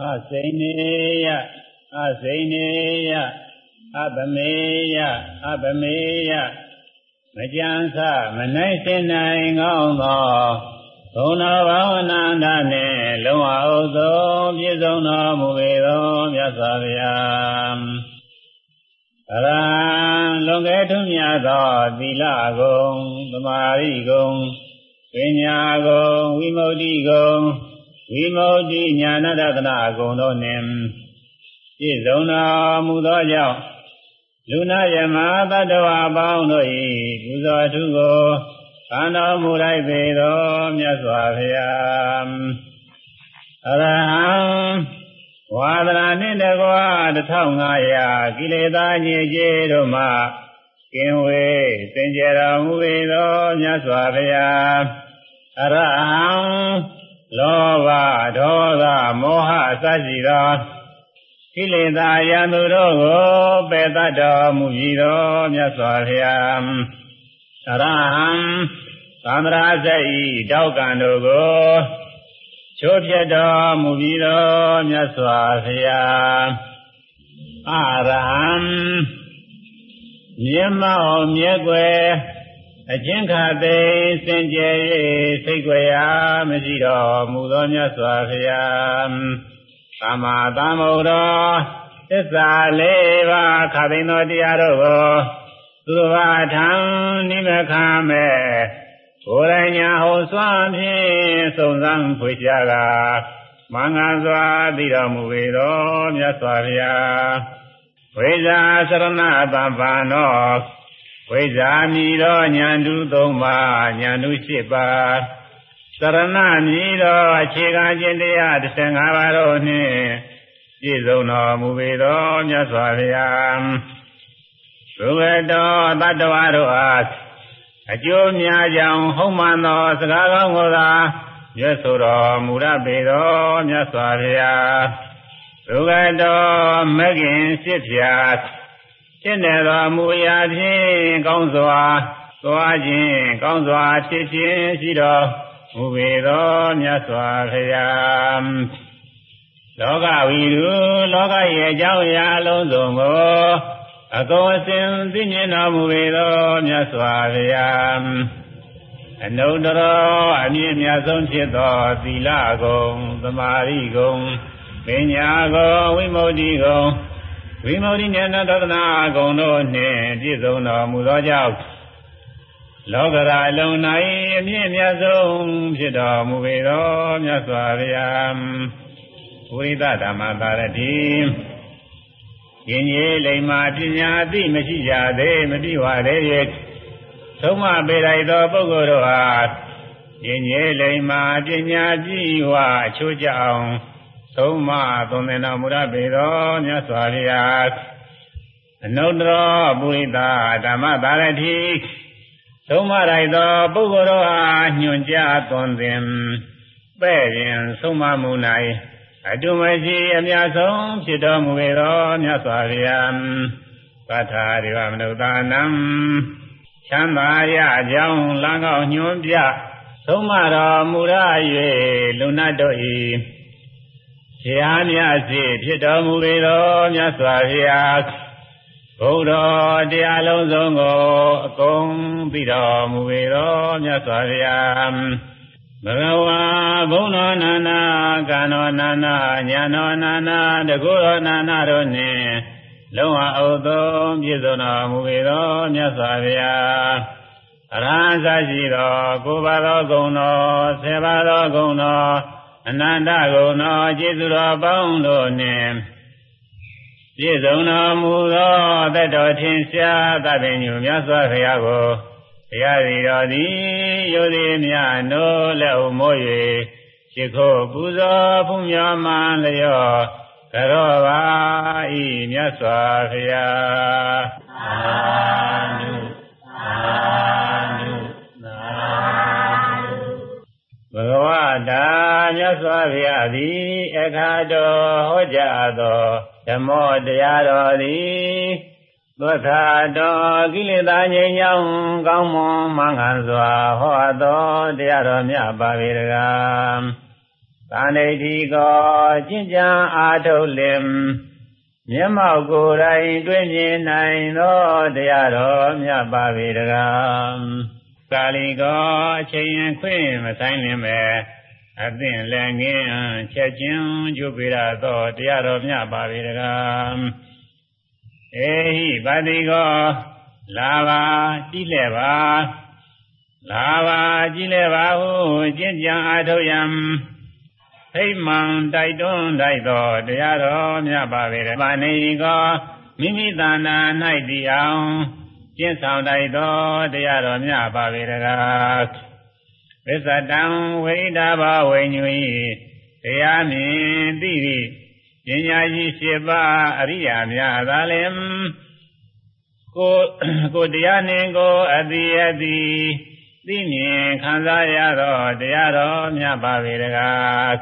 အစိနေယအစိနေယအပမေယအပမေယမကြံစမနိုင်စင်နိုင်ကောင်းသောဘုံတော်ဘာဝနာန္ဒနှင့်လုံးဝဥသောပြည့်စုံတော်မူပေသောမြတ်စွာဘုရားအရဟံလွန်ကဲထွန်းမြတ်သောသီလဂုံသမာဓိဂုံပညာဂုံဝိမု ക്തി ဂုံ ဝိမု ക്തി ညာဏတနာဂုံတို့နှင့်ပြည့်စုံတော်မူသောကြောင့်လူနာယမသတ္တဝါပေါင်းတို့၏ပူဇော်ထုကိုခံတော်မူလိုက်ပေသောမြတ်စွာဘုရားအရဟံဝါဒနာနှင့်တကွာ1500ကိလေသာညစ်ကြေးတို့မှကင်းဝေးစင်ကြယ်တော်မူပေသောမြတ်စွာဘုရားအရဟံ လောဘဒေါသမောဟအစရှိသောကိလေသာယံသူတို့ကိုပယ်တတ်တော်မူပြီးတော်မြတ်စွာဘုရားအရဟံသံဃာစိတ်တောက်ကံတို့ကိုချိုးပြတော်မူပြီးတော်မြတ်စွာဘုရားအရဟံမြတ်မောင်မြဲွယ် အချင်းခသိစင်ကြယ်၍စိတ်ွယ်ရာမရှိတော်မူသောမြတ်စွာဘုရားသမ္မာသမ္ဗုဒ္ဓသစ္စာလေးပါးခသိသောတရားတို့ကိုသူတော်ဘာထံနိမခံမဲ့ကိုယ်တိုင်ညာဟောစွမ်းဖြင့်စုံစမ်းဖွေရှားကမင်္ဂစွာသိတော်မူပေတော်မြတ်စွာဘုရားဝိဇာသရဏတပ္ပံနော ဝိဇာမီတော်ညာတုသုံးပါးညာတု၈ပါးသရဏမီတော်အခြေခံခြင်းတရား15ပါးတို့နှင့်ပြည့်စုံတော်မူပေတော်မြတ်စွာဘုရားသုဘတော်တတ္တဝါတို့အားအကျိုးများကြောင်ဟုတ်မှန်သောစကားကောင်းကိုသာရွတ်ဆိုတော်မူရပေတော်မြတ်စွာဘုရားသုဘတော်မဂ္ဂင်စစ်ဖြာ ဖြစ်နေတော်မူရာဖြင့်ကောင်းစွာသွားခြင်းကောင်းစွာဖြစ်ခြင်းရှိတော်မူပေတော်မြတ်စွာဘုရားလောကဝီရုလောကရဲ့အကြောင်းအရာအလုံးစုံကိုအကုန်အစင်သိမြင်တော်မူပေသောမြတ်စွာဘုရားအနုတ္တရောအမြင့်မြတ်ဆုံးဖြစ်သောသီလဂုံသမာဓိဂုံပညာဂုံဝိမု ക്തി ဂုံ ဝိမု ക്തി ဉာဏတဒနာဂုံတို့နှင့်ပြည့်စုံတော်မူသောကြောင့်လောကရာအလုံး၌အမြင့်မြတ်ဆုံးဖြစ်တော်မူပေသောမြတ်စွာဘုရားဝိသဓမ္မသာရတိယဉ်ကျေးလိမ္မာပညာအသိမရှိကြသေးမတိဝသေးရဲ့သုံးမပေလိုက်သောပုဂ္ဂိုလ်တို့ဟာယဉ်ကျေးလိမ္မာပညာကြည့်ဝအချိုးကြအောင် သုံးမသွန်သင်တော်မူရပေသောမြတ်စွာဘုရားအနုတ္တရပုရိသဓမ္မသာရတိသုံးမလိုက်သောပုဂ္ဂိုလ်တို့ဟာညွန်ကြားသွန်သင်ပဲ့ရင်သုံးမမှု၌အတုမရှိအများဆုံးဖြစ်တော်မူပေသောမြတ်စွာဘုရားပဋ္ဌာရိဝမနုဿာနံချမ်းသာရကြောင်းလမ်းကောင်းညွှန်ပြသုံးမတော်မူရ၍လူနတ် တို့၏ဆရာမြတ်စီဖြစ်တော်မူပေသောမြတ်စွာဘုရားဘုရားတရားလုံးစုံကိုအကုန်ပြီးတော်မူပေသောမြတ်စွာဘုရားဘဂဝါဘုံတော်နာနာကံတော်နာနာညာတော်နာနာတကုတော်နာနာတို့နှင့်လုံးဝအုပ်သုံးပြည့်စုံတော်မူပေသောမြတ်စွာဘုရားအရဟံသာရှိသောကိုယ်ပါသောဂုဏ်တော်ဆယ်ပါသောဂုဏ်တော် အနန္တဂုဏ်တော်ကျေးဇူးတော်ပေါင်းတို့နှင့်ပြည့်စုံတော်မူသောတတ္တော်ထင်ရှားသဗ္ဗညုမြတ်စွာဘုရားကိုတရားစီတော်သည်ယုသည်မြနိုးလက်ဥမိုး၍ရှိခိုးပူဇော်ဖူးမြော်မှန်လျောကရောပါဤမြတ်စွာဘုရားအာနုအာ ဂဝတာမြတ်စွာဘုရားသည်အခါတော်ဟောကြားသောဓမ္မောတရားတော်သည်သောထာတော်ကိလေသာငြိမ်းချမ်းကောင်းမွန်မှန်ကန်စွာဟောတော်တရားတော်မြတ်ပါပေတကားပသာနေတိကောကျင့်ကြံအားထုတ်လင်မျက်မှောက်ကိုယ်တိုင် တွေ့မြင်နိုင်သောတရားတော်မြတ်ပါပေတကား ကာလီကောအချိန်ခွင့်မဆိုင်လင်ပဲအသင့်လည်းငင်းချက်ချင်းကျုပ်ပေရသောတရားတော်မြတ်ပါပေတကားအေဟိပါတိကောလာပါကြည့်လဲပါလာပါကြည့်လဲပါဟုကျင့်ကြံအားထုတ်ရန်ဖိမှန်တိုက်တွန်းတိုက်သောတရားတော်မြတ်ပါပေတယ်။ပါနေကောမိမိတဏ္ဍာ၌တည်အောင် ကျင့်ဆောင်တိုက်သောတရားတော်မြတ်ပါပေတကား။ဝိသတံဝိဒဘဝိညွေတရားမြင်သိသည့်ပညာရှိရှိပါအရိယာများသာလင်ကိုကိုတရားနှင့်ကိုအတိအတိသိမြင်ခံစားရသောတရားတော်မြတ်ပါပေတကား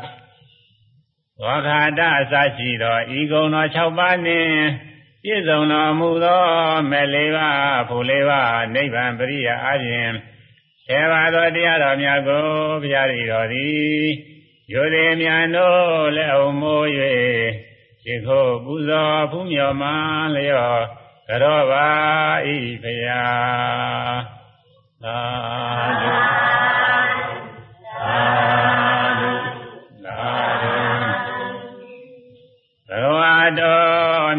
ဝါခာတအစရှိသောဤကုံသော6ပါးနှင့် ပြည့်စုံတော်မူသောမဲ့လေးပါးဖို့လေးပါးနိဗ္ဗာန်ပရိယာအပြင်ဆယ်ပါးသောတရားတော်များကိုဘုရားရည်တော်သည်ယိုသေးမြန်တို့လက်အုံမိုး၍ရှိခိုးပူဇော်ဖူးမြော်မှလျော့ကြောပါဤဖရာသာဓုသာဓုသာဓုဘဂဝါတော်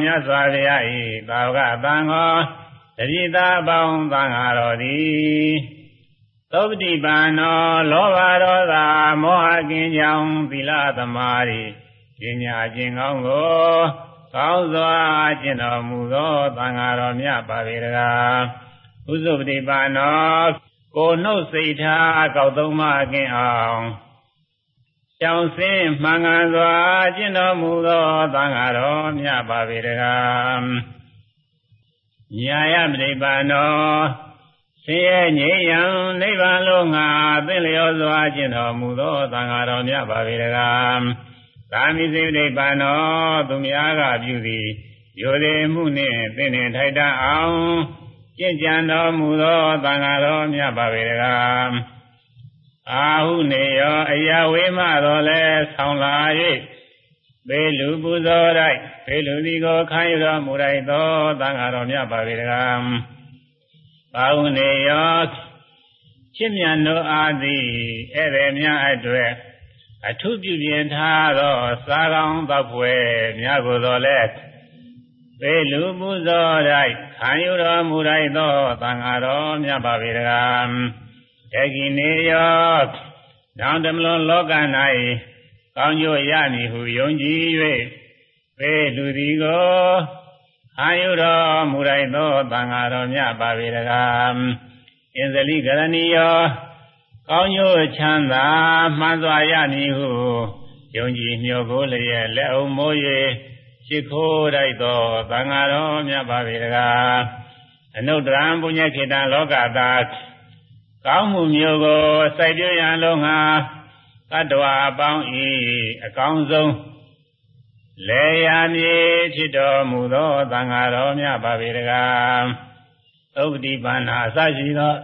မြတ်စွာဘုရားဤသာဝကသံဃောတတိသာပေါင်းသံဃာတော်သည်သုပတိပန်နောလောဘဒေါသမောဟကင်းကြောင့်သီလသမာဓိပညာကျင့်ကောင်းကိုကောင်းစွာကျင့်တော်မူသောသံဃာတော်မြတ်ပါပေတကားဥစုပတိပါနောကိုနှုတ်စိတ်ထားကောက်သုံးမကင်းအောင် ကြောင်စင်းမှန်ကန်စွာကျင့်တော်မူသောသံဃာတော်မြတ်ပါပေတကားညာယပတိပါနောဆင်းရဲငြိမ်းရန်နိဗ္ဗာန်လုံးငါသိလျောစွာကျင့်တော်မူသောသံဃာတော်မြတ်ပါပေတကားသာမိစေနိဗ္ဗာန်တော်သူများကပြုသည်ယိုလေမှုနှင့်သိနေထိုက်တအောင်ကျင့်ကြံတော်မူသောသံဃာတော်မြတ်ပါပေတကား အာဟုနေရောအရာဝေမတော်လဲဆောင်းလာ၍ပေလူပူဇော်လိုက်ပေလူဒီကိုခံရတော်မူလိုက်သောသံဃာတော်မြတ်ပါပေတကားအာဟုနေရောချစ်မြတ်တို့အားသည်ဧည့်သည်များအတွက်အထုပြုပြင်ထားသောစာကောင်းသောဖွယ်များကိုယ်တော်လဲပေလူပူဇော်၌ခံယူတော်မူလိုက်သောသံဃာတော်မြတ်ပါပေတကား ဧကိနေယောနောင်တမလွန်လောက၌ကောင်းကျိုးရမည်ဟုယုံကြည်၍ပေလူသည်ကိုခံယူတော်မူလိုက်သောသံဃာတော်မြတ်ပါပေတကားအင်္ဇလိကရဏီယောကောင်းကျိုးချမ်းသာမှန်စွာရမည်ဟုယုံကြည်မျှော်ကိုလျက်လက်အုံမိုး၍ရှိခိုးတိုက်သောသံဃာတော်မြတ်ပါပေတကားအနုတ္တရံပုညခေတံလောကသာ ကောင်းမှုမျိုးကိုစိုက်ပြရန်လုံးငါတတ္တဝါအပေါင်းဤအကောင်းဆုံးလေယာမြေဖြစ်တော်မူသောသံဃာတော်မြတ်ပါပေတကားသုပတိပန္နာအစရှိသော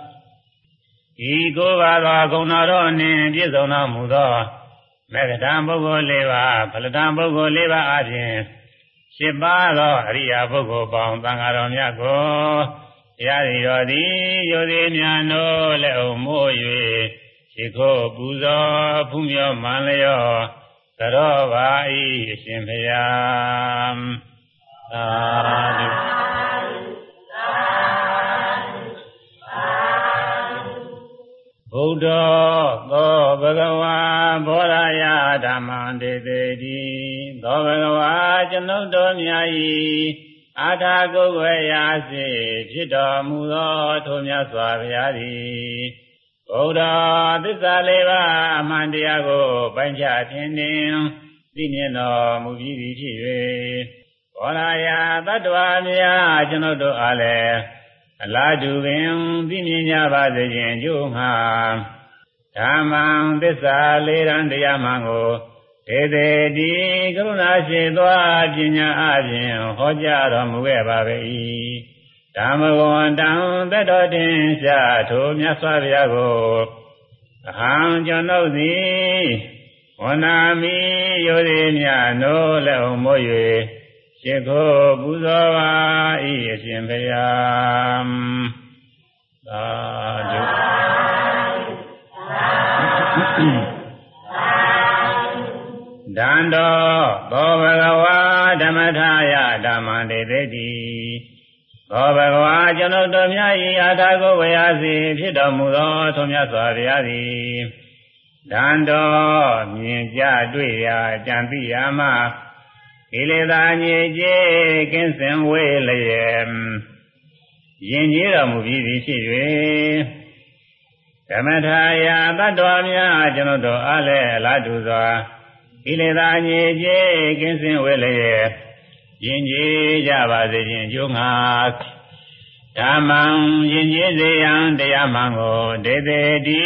ဤကိုယ်ပါသောဂုဏတော်နှင့်ပြည့်စုံတော်မူသောမေဃတံပုဂ္ဂိုလ်၄ပါးဖလတံပုဂ္ဂိုလ်၄ပါးအပြင်ရှင်းပါသောအရိယာပုဂ္ဂိုလ်ပေါင်းသံဃာတော်မြတ်ကို တရားရည်တော်သည်ယုသည်များနိုးလက်အုံမိုး၍ခြေခိုးပူဇော်ဖူးမြော်မှန်လျောသရောပါဤအရှင်ဘုရားသာဓုဗုဒ္ဓသောဘဂဝါဘောရယဓမ္မံတေတေတိသောဘဂဝါကျွန်ုပ်တို့များ၏ အာထာကုဝေယစေဖြစ်တော်မူသောထိုမြတ်စွာဘုရားသည်ဘုရားသစ္စာလေးပါးအမှန်တရားကိုပိုင်းခြားခြင်းနှင့်သိမြင်တော်မူပြီးပြီဖြစ်၍ဘောရယတတ္တဝါများကျွန်ုပ်တို့အားလည်းအလားတူပင်သိမြင်ကြပါစေခြင်းကျိုးငှာဓမ္မံသစ္စာလေးရန်တရားမှန်ကို ဧတေတိကရုဏာရှိသောပညာအပြင်ဟောကြားတော်မူခဲ့ပါ၏ဓမ္မဝန္တံတတော်တင်ရှားထိုမြတ်စွာဘုရားကိုအဟံကျွန်ုပ်သည်ဝနာမိယောရိမြနိုးလက်ုံမို့၍ရှိခိုးပူဇော်ပါ၏အရှင်ဘုရားသာဓု ဒန္တောသောဘဂဝါဓမ္မထာယဓမ္မံတေတိတိသောဘဂဝါကျွန်ုပ်တို့မြတ်၏အာထာကိုဝေယစီဖြစ်တော်မူသောထုံမြတ်စွာဘုရားသည်ဒန္တောမြင်ကြတွေ့ရာကြံသိရာမှာကိလေသာညစ်ကြေးကင်းစင်ဝေးလျက်ယဉ်ကျေးတော်မူပြီးသည်ဖြစ်၍ဓမ္မထာယသတ္တဝါများကျွန်ုပ်တို့အားလည်းအလားတူစွာ ကိလေသာညစ်ကြေးကင်းစင်ဝေးလျက်ယဉ်ကျေးကြပါစေခြင်းအကျိုးငါဓမ္မံယဉ်ကျေးစေရန်တရားမှန်ကိုဒေသေတိ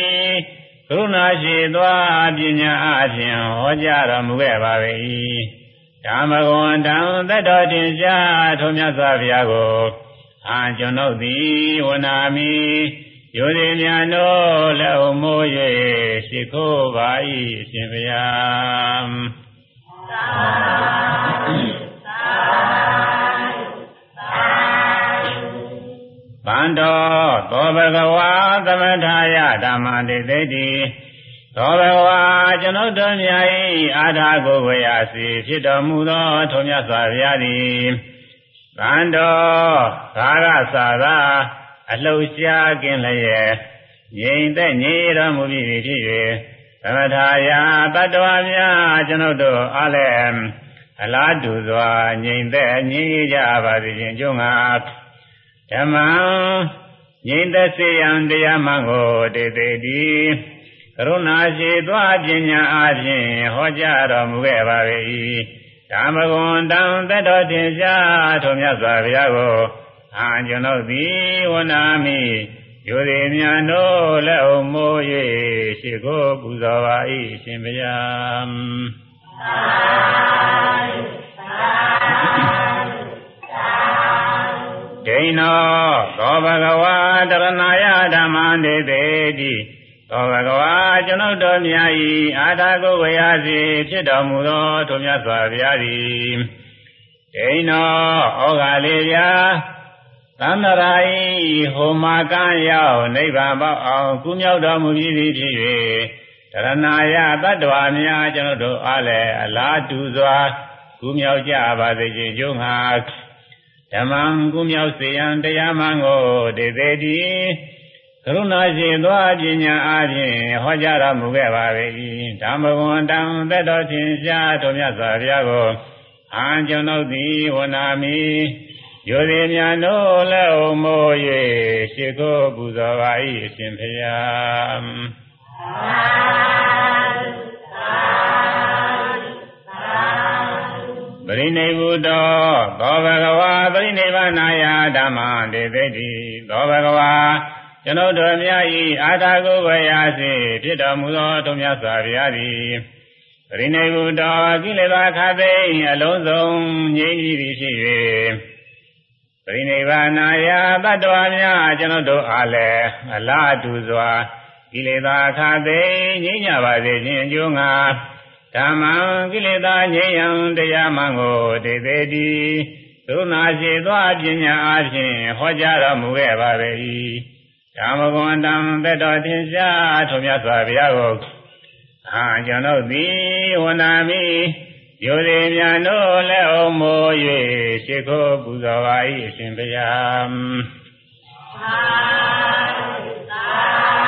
ကရုဏာရှိသောပညာအပြင်ဟောကြားတော်မူခဲ့ပါ၏ဓမ္မဂဝန္တံသက်တော်တင်ရှားထုံးမြတ်စွာဘုရားကိုအာကျွန်ုပ်သည်ဝနာမိ ယောဒီမြန်တို့လက်အမိုး၍ရှိခိုးပါ၏အရှင်ဘုရားသာဗန္တောသောဘဂဝါသမထာယဓမ္မတိသိတိသောဘဂဝါကျွန်ုပ်တို့မြတ်၏အာထာကိုဝေယစီဖြစ်တော်မူသောထုံမြတ်စွာဘုရားသည်ဗန္တောဂါရသာသာ အလှူရှားကင်းလျက်ငြိမ်သက်ငြိမ်တော်မူပြီးဖြစ်၍သမထာယတတ္တဝါများကျွန်ုပ်တို့အားလည်းအလားတူစွာငြိမ်သက်ငြိမ်ကြပါစေခြင်းကြုံငါဓမ္မံငြိမ်သက်စေရန်တရားမှန်ကိုတေတေတိကရုဏာရှိသွားပညာအပြင်ဟောကြားတော်မူခဲ့ပါ၏ဓမ္မဂုဏ်တံသက်တော်တင်ရှားထုံမြတ်စွာဘုရားကို အာကျွန်ုပ်သည်ဝနာမိယောဒီမြန်တို့လက်အုံမိုး၍ရှိခိုးပူဇော်ပါ၏ရှင်ဘုရားဒိဏောသောဘဂဝါတရဏယဓမ္မံဒေသေတိသောဘဂဝါကျွန်ုပ်တို့မြတ်၏အာထာကိုဝေယစီဖြစ်တော်မူသောထိုမြတ်စွာဘုရားသည်ဒိဏောဩဃာလေးပြာ သန္တရာဤဟိုမာကံရောက်နိဗ္ဗာန်ပေါအောင်ကုမြောက်တော်မူပြီးသည်ဖြစ်၍တရဏာယတတ္တဝါများကျွန်ုပ်တို့အားလည်းအလားတူစွာကုမြောက်ကြပါစေခြင်းကျုံငါဓမ္မံကုမြောက်စေရန်တရားမှန်ကိုဒေသေးတိကရုဏာရှင်သောပညာအားဖြင့်ဟောကြားတော်မူခဲ့ပါ၏ဓမ္မဂုဏ်တံသက်တော်ထင်ရှားတော်မြတ်စွာဘုရားကိုအာကျွန်ုပ်သည်ဝနာမိ ယောဒီမြန်တို့လည်းအမိုး၍ရှိခိုးပူဇော်ပါ၏အရှင်ဖျားပရိနိဗ္ဗုတောသောဘဂဝါပရိနိဗ္ဗာနာယဓမ္မံတေသိတိသောဘဂဝါကျွန်ုပ်တို့မြတ်၏အာထာကိုဝေယစီဖြစ်တော်မူသောတုံမြတ်စွာဘုရားသည်ပရိနိဗ္ဗုတောကိလေသာခသိအလုံးစုံငြိမ်းကြီးသည်ဖြစ်၍ ပရိနိဗ္ဗာနာယတတ္တဝါများကျွန်ုပ်တို့အားလည်းအလားတူစွာကိလေသာခသိငြိမ်းကြပါစေခြင်းအကျိုးငါဓမ္မံကိလေသာငြိမ်းရန်တရားမှန်ကိုတေသေးတိသုနာရှိသောပညာအပြင်ဟောကြားတော်မူခဲ့ပါ၏ဓမ္မဂုဏ်တံသက်တော်သင်္ရှားထုံမြတ်စွာဘုရားကိုအာကျွန်ုပ်သည်ဝနာမိ ယူသည်မြန်တို့လက်အုံမိုး၍ရှိခိုးပူဇော်ပါ၏အရှင်ဘုရားသာသာ